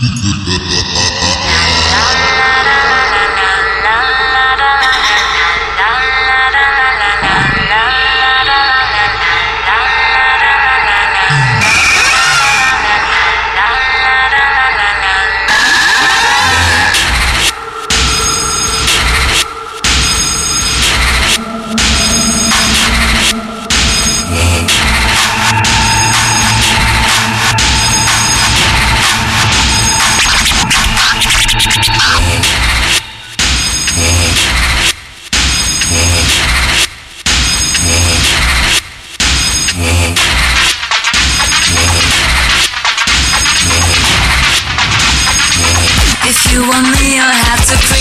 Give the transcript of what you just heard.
Peter You want me, I'll have to